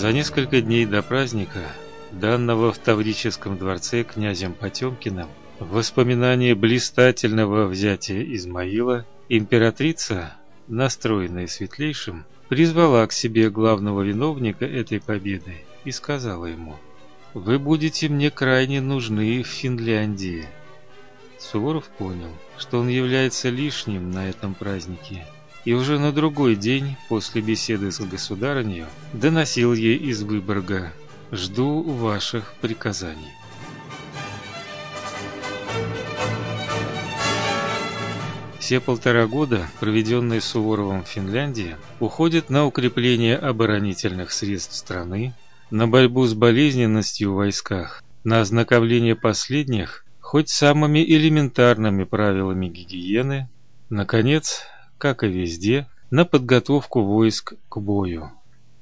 За несколько дней до праздника, данного в Таврическом дворце князем Потемкиным, в воспоминании блистательного взятия Измаила, императрица, настроенная светлейшим, призвала к себе главного виновника этой победы и сказала ему: "Вы будете мне крайне нужны в Финляндии". Суворов понял, что он является лишним на этом празднике и уже на другой день после беседы с государыней доносил ей из Выборга: "Жду ваших приказаний". Все полтора года, проведенные Суворовым в Финляндии, уходят на укрепление оборонительных средств страны, на борьбу с болезненностью в войсках, на ознакомление последних хоть самыми элементарными правилами гигиены, наконец, как и везде, на подготовку войск к бою.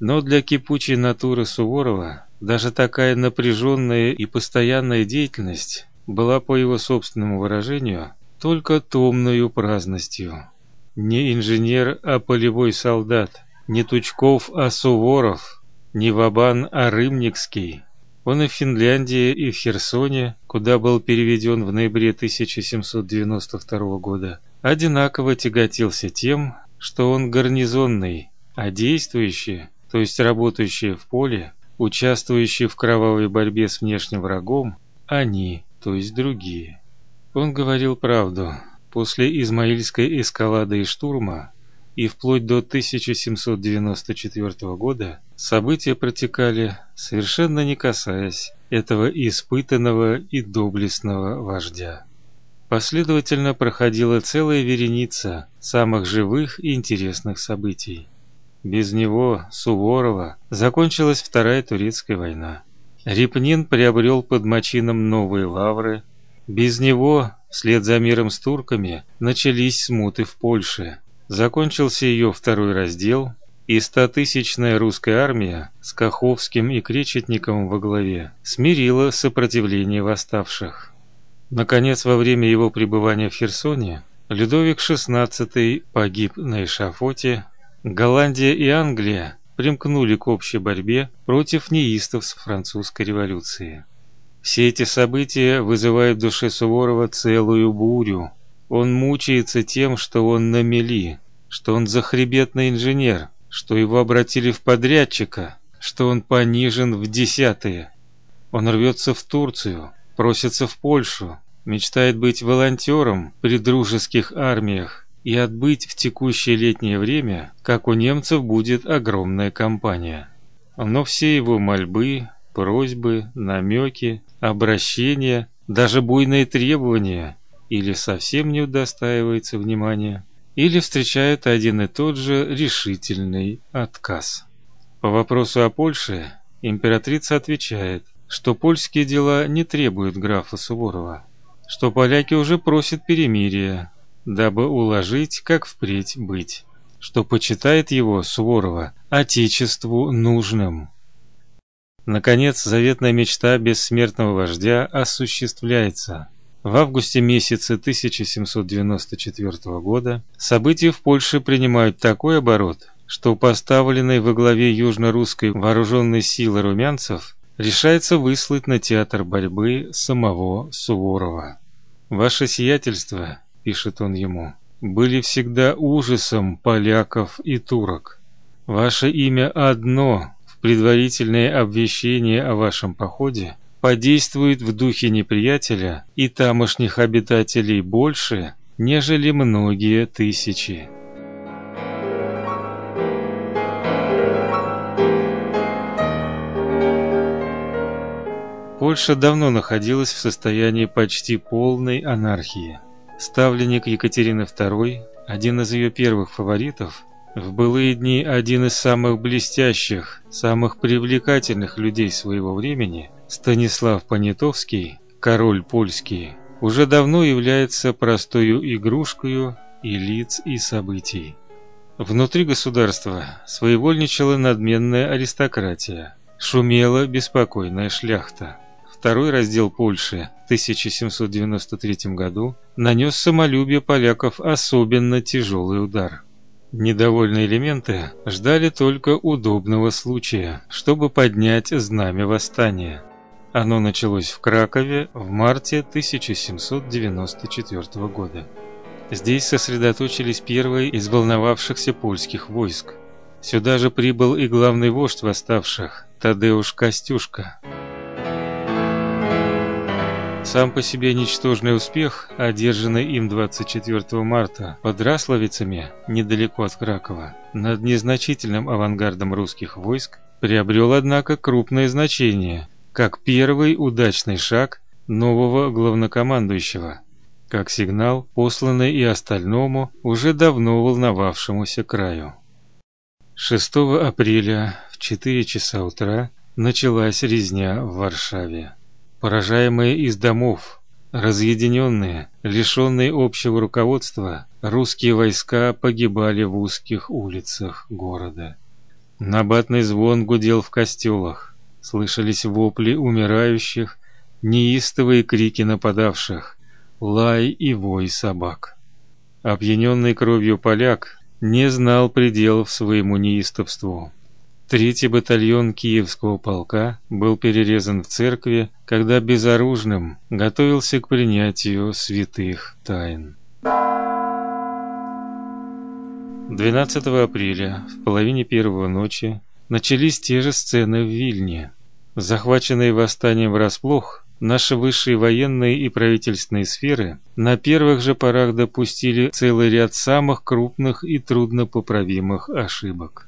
Но для кипучей натуры Суворова даже такая напряженная и постоянная деятельность была, по его собственному выражению, только томною праздностью. Не инженер, а полевой солдат, не Тучков, а Суворов, не Вабан, а Рымникский. Он и в Финляндии, и в Херсоне, куда был переведен в ноябре 1792 года, одинаково тяготился тем, что он гарнизонный, а действующий, то есть работающий в поле, участвующий в кровавой борьбе с внешним врагом, они, то есть другие. Он говорил правду. После Измаильской эскалады и штурма и вплоть до 1794 года события протекали совершенно не касаясь этого испытанного и доблестного вождя. Последовательно проходила целая вереница самых живых и интересных событий. Без него, Суворова, закончилась Вторая турецкая война. Репнин приобрел под Мачином новые лавры. Без него, вслед за миром с турками, начались смуты в Польше. Закончился ее второй раздел, и стотысячная русская армия с Каховским и Кречетниковым во главе смирила сопротивление восставших. Наконец, во время его пребывания в Херсоне Людовик XVI погиб на эшафоте. Голландия и Англия примкнули к общей борьбе против неистовств французской революции. Все эти события вызывают в душе Суворова целую бурю. Он мучается тем, что он на мели, что он захребетный инженер, что его обратили в подрядчика, что он понижен в десятые. Он рвется в Турцию, просится в Польшу, мечтает быть волонтером при дружеских армиях и отбыть в текущее летнее время, как у немцев будет огромная кампания. Но все его мольбы, просьбы, намеки, обращения, даже буйные требования или совсем не удостаивается внимания, или встречает один и тот же решительный отказ. По вопросу о Польше императрица отвечает, что польские дела не требуют графа Суворова, что поляки уже просят перемирия, дабы уложить, как впредь быть, что почитает его Суворова отечеству нужным. Наконец, заветная мечта бессмертного вождя осуществляется. В августе месяце 1794 года события в Польше принимают такой оборот, что поставленный во главе южно-русской вооруженной силы румянцев решается выслать на театр борьбы самого Суворова. Ваше сиятельство, пишет он ему, были всегда ужасом поляков и турок. Ваше имя одно в предварительное обвещение о вашем походе подействует в духе неприятеля и тамошних обитателей больше, нежели многие тысячи. Польша давно находилась в состоянии почти полной анархии. Ставленник Екатерины II, один из ее первых фаворитов, в былые дни один из самых блестящих, самых привлекательных людей своего времени, Станислав Понятовский, король польский, уже давно является простою игрушкой и лиц и событий. Внутри государства своевольничала надменная аристократия, шумела беспокойная шляхта. Второй раздел Польши в 1793 году нанес самолюбию поляков особенно тяжелый удар. Недовольные элементы ждали только удобного случая, чтобы поднять знамя восстания. Оно началось в Кракове в марте 1794 года. Здесь сосредоточились первые из волновавшихся польских войск. Сюда же прибыл и главный вождь восставших Тадеуш Костюшка. Сам по себе ничтожный успех, одержанный им 24 марта под Расловицами, недалеко от Кракова, над незначительным авангардом русских войск, приобрел, однако, крупное значение, как первый удачный шаг нового главнокомандующего, как сигнал, посланный и остальному, уже давно волновавшемуся краю. 6 апреля в 4 часа утра началась резня в Варшаве поражаемые из домов, разъединенные, лишенные общего руководства, русские войска погибали в узких улицах города. Набатный звон гудел в костелах, слышались вопли умирающих, неистовые крики нападавших, лай и вой собак. Опьяненный кровью поляк не знал пределов своему неистовству. Третий батальон Киевского полка был перерезан в церкви, когда безоружным готовился к принятию святых тайн. 12 апреля в половине первого ночи начались те же сцены в Вильне. Захваченные восстанием врасплох, наши высшие военные и правительственные сферы на первых же порах допустили целый ряд самых крупных и труднопоправимых ошибок.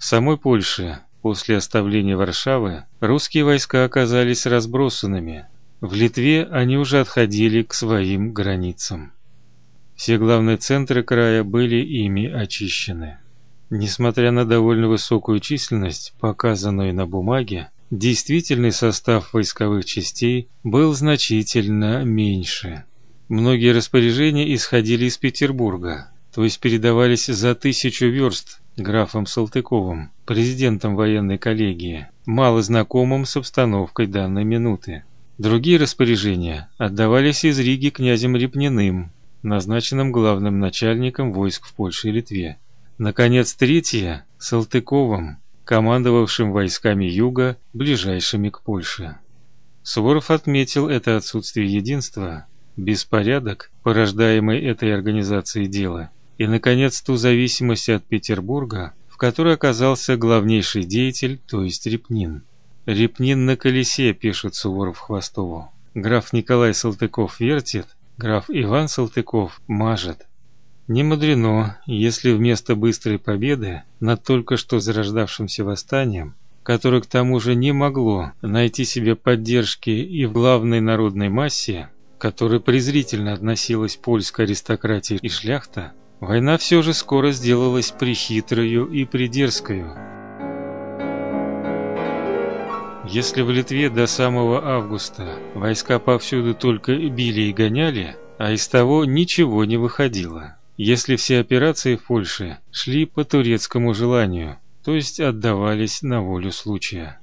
Самой Польше после оставления Варшавы русские войска оказались разбросанными. В Литве они уже отходили к своим границам. Все главные центры края были ими очищены. Несмотря на довольно высокую численность, показанную на бумаге, действительный состав войсковых частей был значительно меньше. Многие распоряжения исходили из Петербурга, то есть передавались за тысячу верст графом Салтыковым, президентом военной коллегии, мало знакомым с обстановкой данной минуты. Другие распоряжения отдавались из Риги князем Репниным, назначенным главным начальником войск в Польше и Литве. Наконец, третье Салтыковым, командовавшим войсками Юга, ближайшими к Польше. Суворов отметил это отсутствие единства, беспорядок, порождаемый этой организацией дела, и, наконец, ту зависимость от Петербурга, в которой оказался главнейший деятель, то есть Репнин. «Репнин на колесе», — пишет Суворов Хвостову. Граф Николай Салтыков вертит, граф Иван Салтыков мажет. Не мудрено, если вместо быстрой победы над только что зарождавшимся восстанием, которое к тому же не могло найти себе поддержки и в главной народной массе, которой презрительно относилась польская аристократия и шляхта, Война все же скоро сделалась прихитрою и придерзкою. Если в Литве до самого августа войска повсюду только били и гоняли, а из того ничего не выходило. Если все операции в Польше шли по турецкому желанию, то есть отдавались на волю случая.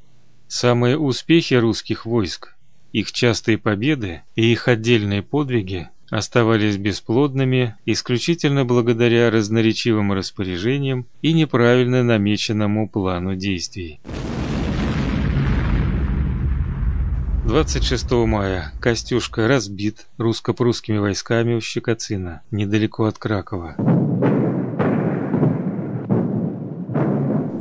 Самые успехи русских войск, их частые победы и их отдельные подвиги оставались бесплодными исключительно благодаря разноречивым распоряжениям и неправильно намеченному плану действий. 26 мая Костюшка разбит русско-прусскими войсками у Щекоцина, недалеко от Кракова.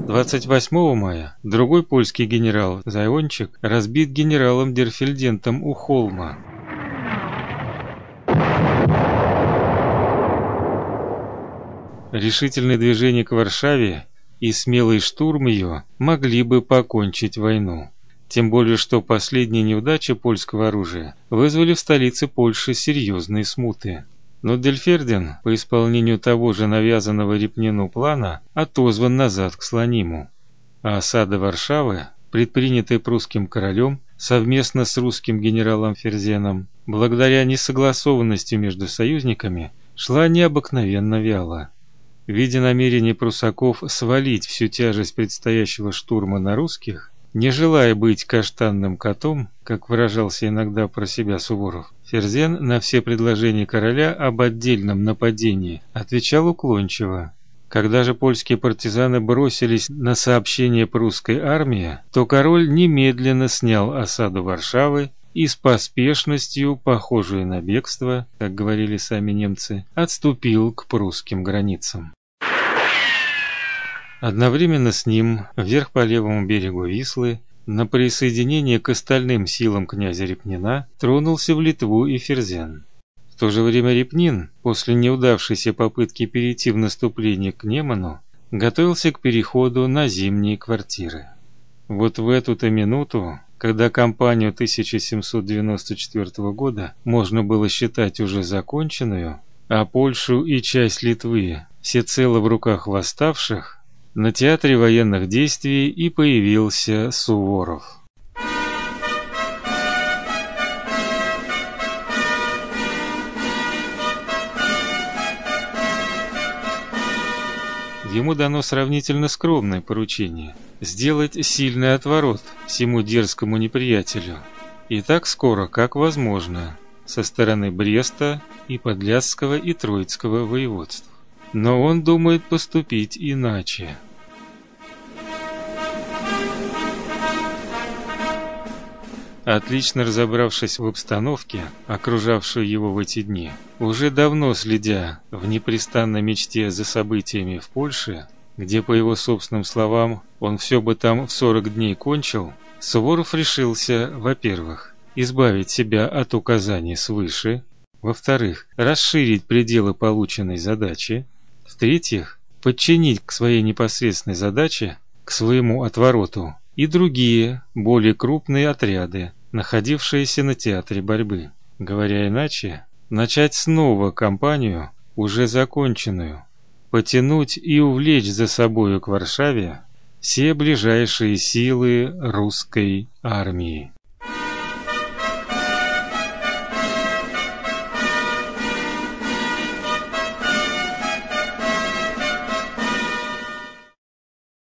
28 мая другой польский генерал Зайончик разбит генералом Дерфельдентом у Холма. Решительное движение к Варшаве и смелый штурм ее могли бы покончить войну. Тем более, что последние неудачи польского оружия вызвали в столице Польши серьезные смуты. Но Дельферден, по исполнению того же навязанного Репнину плана, отозван назад к Слониму. А осада Варшавы, предпринятая прусским королем совместно с русским генералом Ферзеном, благодаря несогласованности между союзниками, шла необыкновенно вяло. Видя намерение прусаков свалить всю тяжесть предстоящего штурма на русских, не желая быть каштанным котом, как выражался иногда про себя Суворов, Ферзен на все предложения короля об отдельном нападении отвечал уклончиво. Когда же польские партизаны бросились на сообщение прусской армии, то король немедленно снял осаду Варшавы и с поспешностью, похожей на бегство, как говорили сами немцы, отступил к прусским границам. Одновременно с ним, вверх по левому берегу Вислы, на присоединение к остальным силам князя Репнина тронулся в Литву и Ферзен. В то же время Репнин, после неудавшейся попытки перейти в наступление к Неману, готовился к переходу на зимние квартиры. Вот в эту-то минуту, когда кампанию 1794 года можно было считать уже законченную, а Польшу и часть Литвы всецело в руках восставших, на театре военных действий и появился Суворов. Ему дано сравнительно скромное поручение сделать сильный отворот всему дерзкому неприятелю. И так скоро, как возможно, со стороны Бреста и Подлясского и Троицкого воеводств. Но он думает поступить иначе. Отлично разобравшись в обстановке, окружавшей его в эти дни, уже давно следя в непрестанной мечте за событиями в Польше, где, по его собственным словам, он все бы там в 40 дней кончил, Суворов решился, во-первых, избавить себя от указаний свыше, во-вторых, расширить пределы полученной задачи, в-третьих, подчинить к своей непосредственной задаче, к своему отвороту и другие, более крупные отряды, находившиеся на театре борьбы. Говоря иначе, начать снова кампанию, уже законченную, потянуть и увлечь за собою к Варшаве все ближайшие силы русской армии.